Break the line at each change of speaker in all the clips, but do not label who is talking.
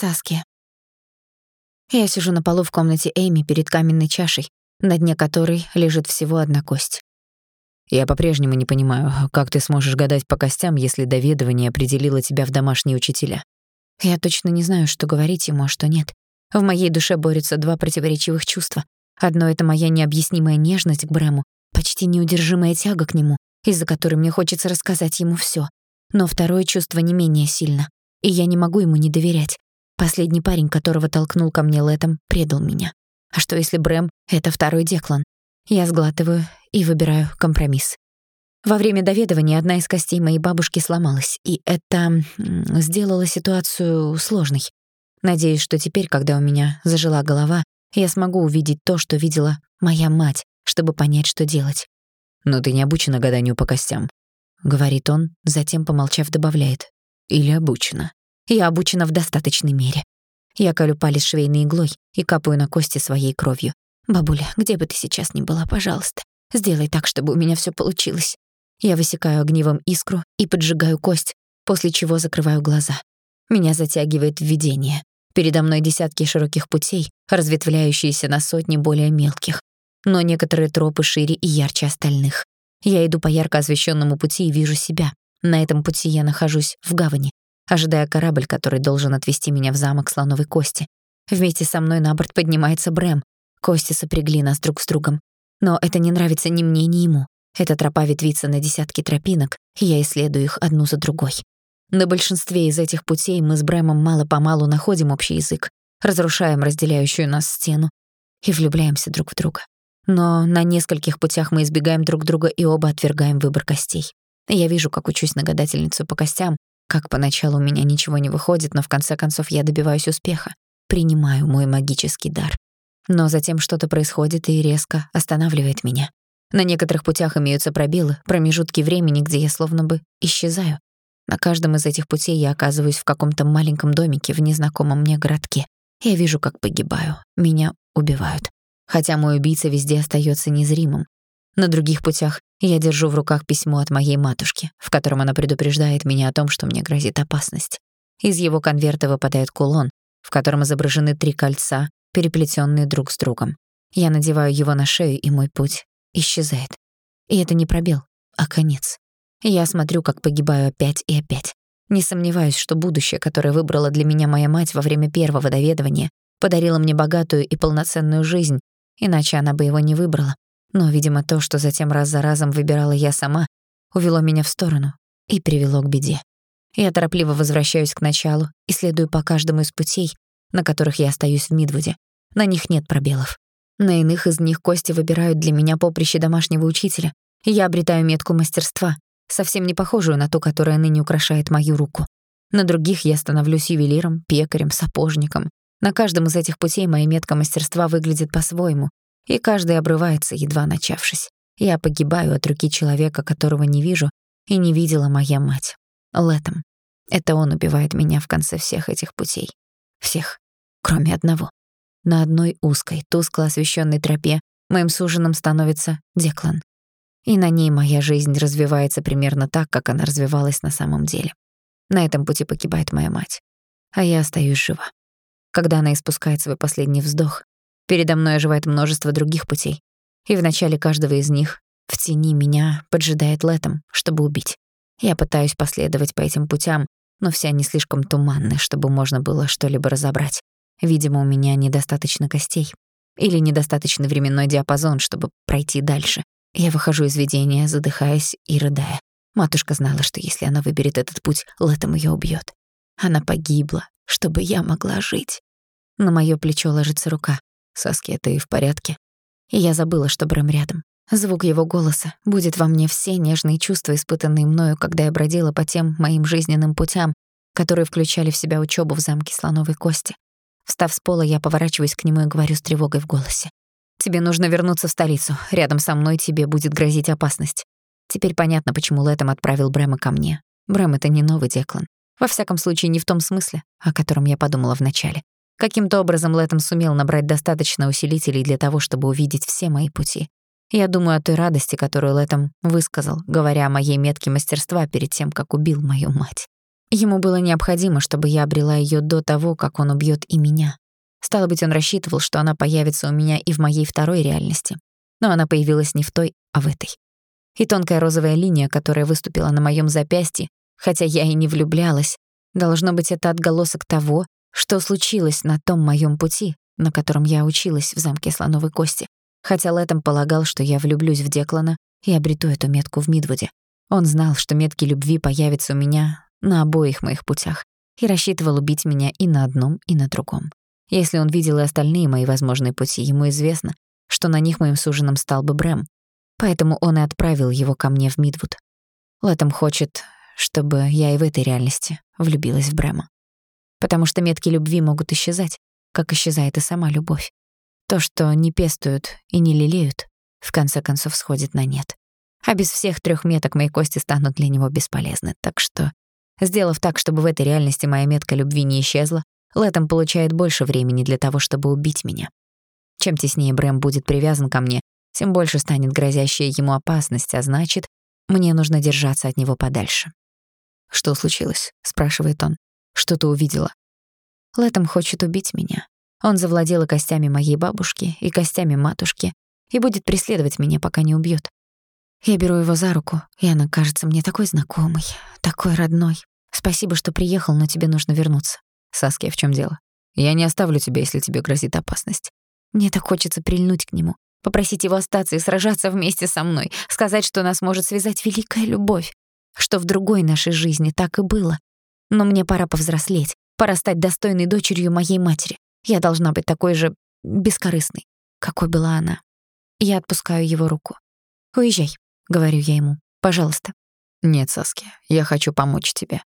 Саски. Я сижу на полу в комнате Эйми перед каменной чашей, на дне которой лежит всего одна кость.
Я по-прежнему не понимаю, как ты сможешь гадать по костям, если доведывание определило тебя в домашние учителя.
Я точно не знаю, что говорить ему, а что нет. В моей душе борются два противоречивых чувства. Одно — это моя необъяснимая нежность к Брэму, почти неудержимая тяга к нему, из-за которой мне хочется рассказать ему всё. Но второе чувство не менее сильно, и я не могу ему не доверять. Последний парень, которого толкнул ко мне летом, предал меня. А что если Брэм — это второй Деклан? Я сглатываю и выбираю компромисс. Во время доведывания одна из костей моей бабушки сломалась, и это сделало ситуацию сложной. Надеюсь, что теперь, когда у меня зажила голова, я смогу увидеть то, что видела моя мать, чтобы понять, что делать.
«Но ты не обучена гаданию по костям», — говорит он, затем, помолчав, добавляет. «Или обучена».
«Я обучена в достаточной мере». Я колю палец швейной иглой и капаю на кости своей кровью. «Бабуля, где бы ты сейчас ни была, пожалуйста, сделай так, чтобы у меня всё получилось». Я высекаю огнивом искру и поджигаю кость, после чего закрываю глаза. Меня затягивает видение. Передо мной десятки широких путей, разветвляющиеся на сотни более мелких. Но некоторые тропы шире и ярче остальных. Я иду по ярко освещенному пути и вижу себя. На этом пути я нахожусь в гавани, ожидая корабль, который должен отвезти меня в замок Слоновой Кости. Вместе со мной на борт поднимается Брэм. Кости сопрягли нас друг с другом. Но это не нравится ни мне, ни ему. Эта тропа ветвится на десятки тропинок, и я исследую их одну за другой. На большинстве из этих путей мы с Брэмом мало-помалу находим общий язык, разрушаем разделяющую нас стену и влюбляемся друг в друга. Но на нескольких путях мы избегаем друг друга и оба отвергаем выбор костей. Я вижу, как учусь на гадательницу по костям, как поначалу у меня ничего не выходит, но в конце концов я добиваюсь успеха. Принимаю мой магический дар. Но затем что-то происходит и резко останавливает меня. На некоторых путях имеются пробелы, промежутки времени, где я словно бы исчезаю. На каждом из этих путей я оказываюсь в каком-то маленьком домике в незнакомом мне городке. Я вижу, как погибаю. Меня убивают хотя мой убийца везде остаётся незримым. На других путях я держу в руках письмо от моей матушки, в котором она предупреждает меня о том, что мне грозит опасность. Из его конверта выпадает кулон, в котором изображены три кольца, переплетённые друг с другом. Я надеваю его на шею, и мой путь исчезает. И это не пробел, а конец. Я смотрю, как погибаю опять и опять. Не сомневаюсь, что будущее, которое выбрала для меня моя мать во время первого доведывания, подарило мне богатую и полноценную жизнь, Иначе она бы его не выбрала. Но, видимо, то, что затем раз за разом выбирала я сама, увело меня в сторону и привело к беде. Я торопливо возвращаюсь к началу и следую по каждому из путей, на которых я остаюсь в Мидвуде. На них нет пробелов. На иных из них кости выбирают для меня поприще домашнего учителя, и я обретаю метку мастерства, совсем не похожую на ту, которая ныне украшает мою руку. На других я становлюсь ювелиром, пекарем, сапожником, на каждом из этих путей моя метка мастерства выглядит по-своему, и каждый обрывается, едва начавшись. Я погибаю от руки человека, которого не вижу и не видела моя мать. Летом. Это он убивает меня в конце всех этих путей. Всех, кроме одного. На одной узкой, тускло освещенной тропе моим суженым становится Деклан. И на ней моя жизнь развивается примерно так, как она развивалась на самом деле. На этом пути погибает моя мать, а я остаюсь жива. Когда она испускает свой последний вздох, передо мной оживает множество других путей, и в начале каждого из них в тени меня поджидает летом, чтобы убить. Я пытаюсь последовать по этим путям, но все они слишком туманны, чтобы можно было что-либо разобрать. Видимо, у меня недостаточно костей. Или недостаточный временной диапазон, чтобы пройти дальше. Я выхожу из видения, задыхаясь и рыдая. Матушка знала, что если она выберет этот путь, летом её убьёт. Она погибла, чтобы я могла жить. На моё плечо ложится рука. «Саски, ты в порядке?» И я забыла, что Брэм рядом. Звук его голоса будет во мне все нежные чувства, испытанные мною, когда я бродила по тем моим жизненным путям, которые включали в себя учёбу в замке Слоновой Кости. Встав с пола, я поворачиваюсь к нему и говорю с тревогой в голосе. «Тебе нужно вернуться в столицу. Рядом со мной тебе будет грозить опасность». Теперь понятно, почему Лэтом отправил Брэма ко мне. Брэм — это не новый Деклан. Во всяком случае, не в том смысле, о котором я подумала вначале. Каким-то образом Лэттем сумел набрать достаточно усилителей для того, чтобы увидеть все мои пути. Я думаю о той радости, которую Лэттем высказал, говоря о моей метке мастерства перед тем, как убил мою мать. Ему было необходимо, чтобы я обрела её до того, как он убьёт и меня. Стало быть, он рассчитывал, что она появится у меня и в моей второй реальности. Но она появилась не в той, а в этой. И тонкая розовая линия, которая выступила на моём запястье, хотя я и не влюблялась, должно быть, это отголосок того, что случилось на том моём пути, на котором я училась в замке Слоновой Кости, хотя Лэттем полагал, что я влюблюсь в Деклана и обрету эту метку в Мидвуде. Он знал, что метки любви появятся у меня на обоих моих путях и рассчитывал убить меня и на одном, и на другом. Если он видел и остальные мои возможные пути, ему известно, что на них моим суженым стал бы Брэм. Поэтому он и отправил его ко мне в Мидвуд. Лэттем хочет, чтобы я и в этой реальности влюбилась в Брэма. Потому что метки любви могут исчезать, как исчезает и сама любовь. То, что не пестуют и не лелеют, в конце концов сходит на нет. А без всех трёх меток мои кости станут для него бесполезны. Так что, сделав так, чтобы в этой реальности моя метка любви не исчезла, Лэттем получает больше времени для того, чтобы убить меня. Чем теснее Брэм будет привязан ко мне, тем больше станет грозящая ему опасность, а значит, мне нужно держаться от него подальше. «Что случилось?» — спрашивает он. «Что ты увидела?» Лэттем хочет убить меня. Он завладел и костями моей бабушки, и костями матушки, и будет преследовать меня, пока не убьёт. Я беру его за руку, и она кажется мне такой знакомой, такой родной. Спасибо, что приехал, но тебе нужно вернуться. Саския, в чём дело? Я не оставлю тебя, если тебе грозит опасность. Мне так хочется прильнуть к нему, попросить его остаться и сражаться вместе со мной, сказать, что нас может связать великая любовь, что в другой нашей жизни так и было. Но мне пора повзрослеть, пора стать достойной дочерью моей матери. Я должна быть такой же бескорыстной, какой была она. Я отпускаю его руку. «Уезжай», — говорю я ему. «Пожалуйста». «Нет, Саски, я хочу помочь тебе».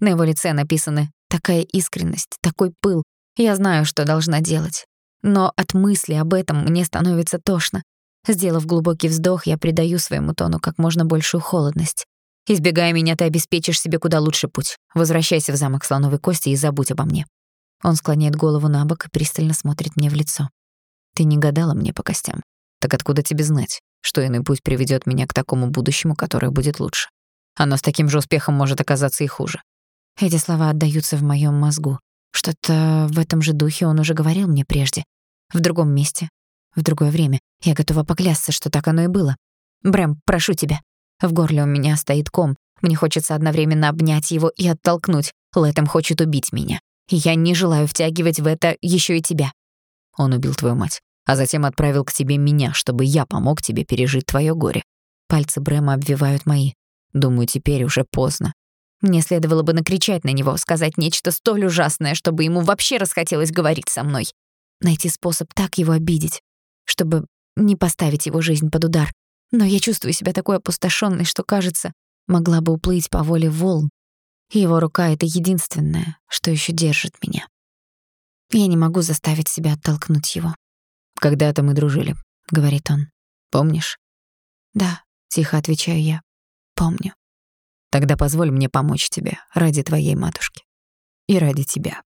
На его лице написаны такая искренность, такой пыл. Я знаю, что должна делать. Но от мысли об этом мне становится тошно. Сделав глубокий вздох, я придаю своему тону как можно большую холодность. Избегая меня, ты обеспечишь себе куда лучший путь. Возвращайся в замок Слоновой Кости и забудь обо мне. Он склоняет голову на бок и пристально смотрит мне в лицо. Ты не гадала мне по костям. Так откуда тебе знать, что иной путь приведёт меня к такому будущему, которое будет лучше? Оно с таким же успехом может оказаться и хуже. Эти слова отдаются в моём мозгу. Что-то в этом же духе он уже говорил мне прежде. В другом месте, в другое время. Я готова поклясться, что так оно и было. Брэм, прошу тебя. В горле у меня стоит ком. Мне хочется одновременно обнять его и оттолкнуть. Лэттем хочет убить меня. И я не желаю втягивать в это ещё и тебя. Он убил твою мать, а затем отправил к тебе меня, чтобы я помог тебе пережить твоё горе. Пальцы Брэма обвивают мои. Думаю, теперь уже поздно. Мне следовало бы накричать на него, сказать нечто столь ужасное, чтобы ему вообще расхотелось говорить со мной. Найти способ так его обидеть, чтобы не поставить его жизнь под удар. Но я чувствую себя такой опустошённой, что, кажется, могла бы уплыть по воле волн. его рука — это единственное, что ещё держит меня. Я не могу заставить себя оттолкнуть его. «Когда-то мы дружили», — говорит он. «Помнишь?» «Да», — тихо отвечаю я. «Помню». Тогда позволь мне помочь тебе ради твоей матушки. И ради тебя.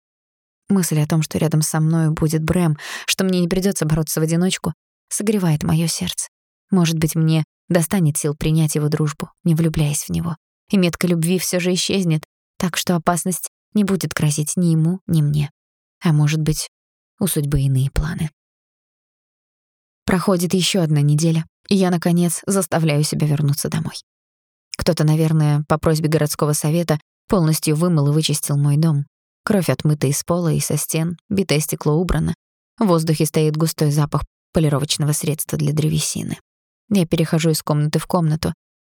Мысль о том, что рядом со мной будет Брэм, что мне не придётся бороться в одиночку, согревает моё сердце. Может быть, мне достанет сил принять его дружбу, не влюбляясь в него. И метка любви всё же исчезнет, так что опасность не будет грозить ни ему, ни мне. А может быть, у судьбы иные планы. Проходит ещё одна неделя, и я, наконец, заставляю себя вернуться домой. Кто-то, наверное, по просьбе городского совета полностью вымыл и вычистил мой дом. Кровь отмыта из пола и со стен, битое стекло убрано. В воздухе стоит густой запах полировочного средства для древесины. Я перехожу из комнаты в комнату,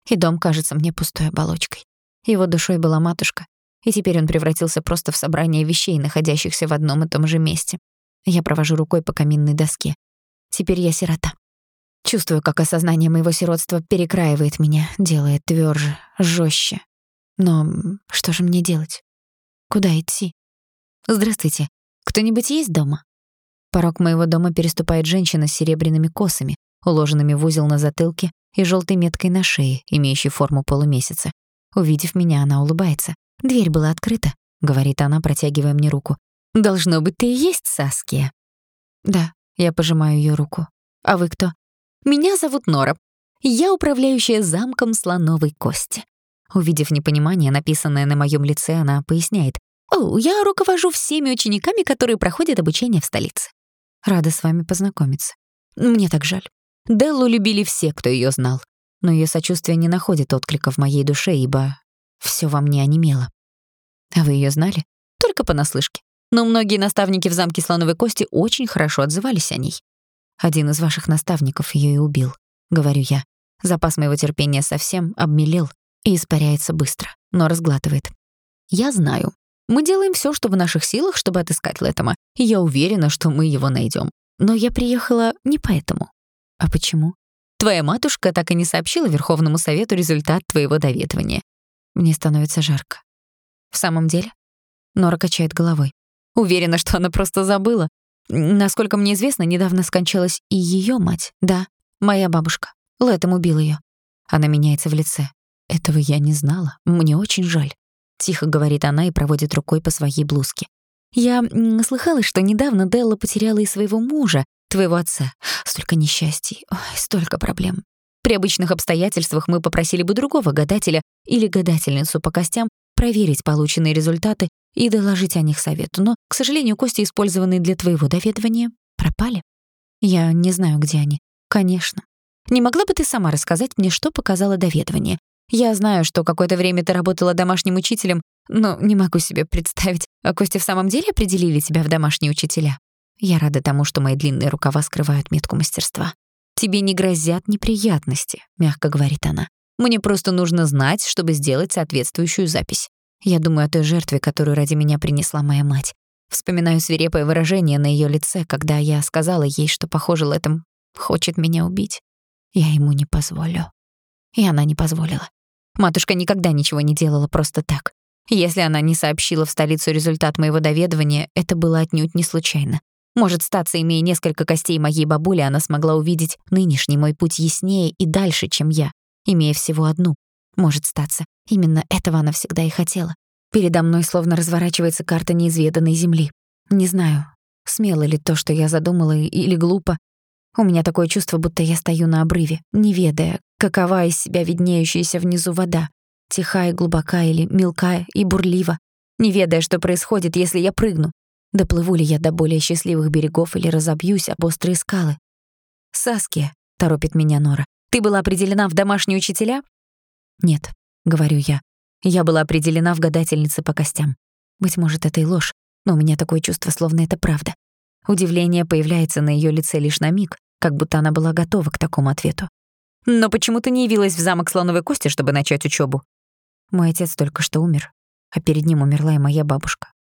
и дом кажется мне пустой оболочкой. Его душой была матушка, и теперь он превратился просто в собрание вещей, находящихся в одном и том же месте. Я провожу рукой по каминной доске. Теперь я сирота. Чувствую, как осознание моего сиротства перекраивает меня, делает твёрже, жёстче. Но что же мне делать? Куда идти? Здравствуйте. Кто-нибудь есть дома? Порог моего дома переступает женщина с серебряными косами, уложенными в узел на затылке и жёлтой меткой на шее, имеющей форму полумесяца. Увидев меня, она улыбается. «Дверь была открыта», — говорит она, протягивая мне руку. «Должно быть, ты и есть Саския». «Да», — я пожимаю её руку. «А вы кто?» Меня зовут Нора. Я управляющая замком слоновой кости. Увидев непонимание, написанное на моем лице, она поясняет. «О, я руковожу всеми учениками, которые проходят обучение в столице. Рада с вами познакомиться. Мне так жаль. Деллу любили все, кто ее знал. Но ее сочувствие не находит отклика в моей душе, ибо все во мне онемело. А вы ее знали? Только понаслышке. Но многие наставники в замке Слоновой Кости очень хорошо отзывались о ней. Один из ваших наставников ее и убил, говорю я. Запас моего терпения совсем обмелел и испаряется быстро, но разглатывает. Я знаю. Мы делаем все, что в наших силах, чтобы отыскать Лэттема, и я уверена, что мы его найдем. Но я приехала не поэтому. А почему? Твоя матушка так и не сообщила Верховному Совету результат твоего доведывания. Мне становится жарко. В самом деле? Нора качает головой. Уверена, что она просто забыла. Насколько мне известно, недавно скончалась и ее мать. Да, моя бабушка. Лэтом убил ее. Она меняется в лице. Этого я не знала. Мне очень жаль. Тихо говорит она и проводит рукой по своей блузке. Я слыхала, что недавно Делла потеряла и своего мужа, твоего отца. Столько несчастий, ой, столько проблем. При обычных обстоятельствах мы попросили бы другого гадателя или гадательницу по костям проверить полученные результаты и доложить о них совету, но, к сожалению, кости, использованные для твоего доведывания, пропали. Я не знаю, где они. Конечно. Не могла бы ты сама рассказать мне, что показало доведывание? Я знаю, что какое-то время ты работала домашним учителем, но не могу себе представить, а кости в самом деле определили тебя в домашние учителя? Я рада тому, что мои длинные рукава скрывают метку мастерства. «Тебе не грозят неприятности», — мягко говорит она. «Мне просто нужно знать, чтобы сделать соответствующую запись. Я думаю о той жертве, которую ради меня принесла моя мать. Вспоминаю свирепое выражение на ее лице, когда я сказала ей, что, похоже, Лэттем хочет меня убить. Я ему не позволю. И она не позволила. Матушка никогда ничего не делала просто так. Если она не сообщила в столицу результат моего доведывания, это было отнюдь не случайно. Может, статься, имея несколько костей моей бабули, она смогла увидеть нынешний мой путь яснее и дальше, чем я, имея всего одну. Может статься, именно этого она всегда и хотела. Передо мной словно разворачивается карта неизведанной земли. Не знаю, смело ли то, что я задумала, или глупо. У меня такое чувство, будто я стою на обрыве, не ведая, какова из себя виднеющаяся внизу вода, тихая и глубока или мелкая и бурлива, не ведая, что происходит, если я прыгну. Доплыву ли я до более счастливых берегов или разобьюсь об острые скалы? «Саския», — торопит меня Нора, — «ты была определена в домашние учителя?» «Нет», — говорю я, — «я была определена в гадательнице по костям. Быть может, это и ложь, но у меня такое чувство, словно это правда. Удивление появляется на ее лице лишь на миг, как будто она была готова к такому ответу. «Но почему ты не явилась в замок Слоновой Кости, чтобы начать учебу? Мой отец только что умер, а перед ним умерла и моя бабушка.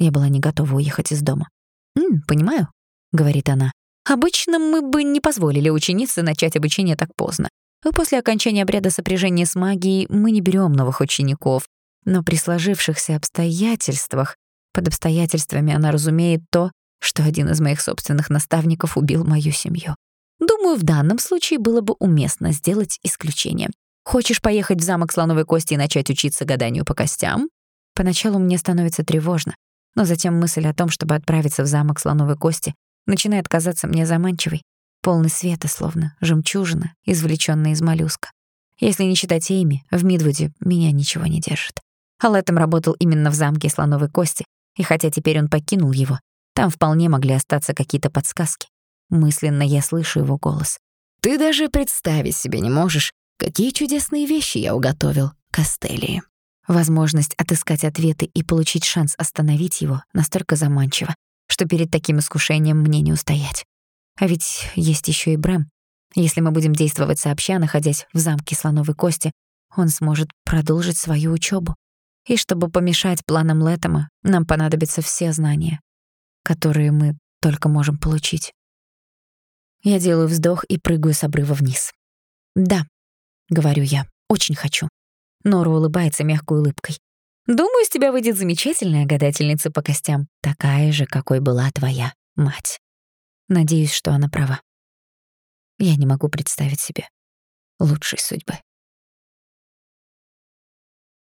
Я была не готова уехать из дома. «М, «Понимаю», — говорит она. «Обычно мы бы не позволили ученице начать обучение так поздно. После окончания обряда сопряжения с магией мы не берем новых учеников. Но при сложившихся обстоятельствах, под обстоятельствами она разумеет то, что один из моих собственных наставников убил мою семью. Думаю, в данном случае было бы уместно сделать исключение. Хочешь поехать в замок Слоновой Кости и начать учиться гаданию по костям? Поначалу мне становится тревожно, но затем мысль о том, чтобы отправиться в замок Слоновой Кости, начинает казаться мне заманчивой, полный света, словно жемчужина, извлечённая из моллюска. Если не считать Эйми, в Мидвуде меня ничего не держит. Аллетом работал именно в замке Слоновой Кости, и хотя теперь он покинул его, там вполне могли остаться какие-то подсказки. Мысленно я слышу его голос. «Ты даже представить себе не можешь, какие чудесные вещи я уготовил, Костелии». Возможность отыскать ответы и получить шанс остановить его настолько заманчива, что перед таким искушением мне не устоять. А ведь есть еще и Брэм. Если мы будем действовать сообща, находясь в замке Слоновой Кости, он сможет продолжить свою учебу. И чтобы помешать планам Лэттема, нам понадобятся все знания, которые мы только можем получить. Я делаю вздох и прыгаю с обрыва вниз. «Да», — говорю я, — «очень хочу». Нора улыбается мягкой улыбкой. «Думаю, из тебя выйдет замечательная гадательница по костям, такая же, какой была твоя мать. Надеюсь, что она права. Я не могу представить себе лучшей судьбы».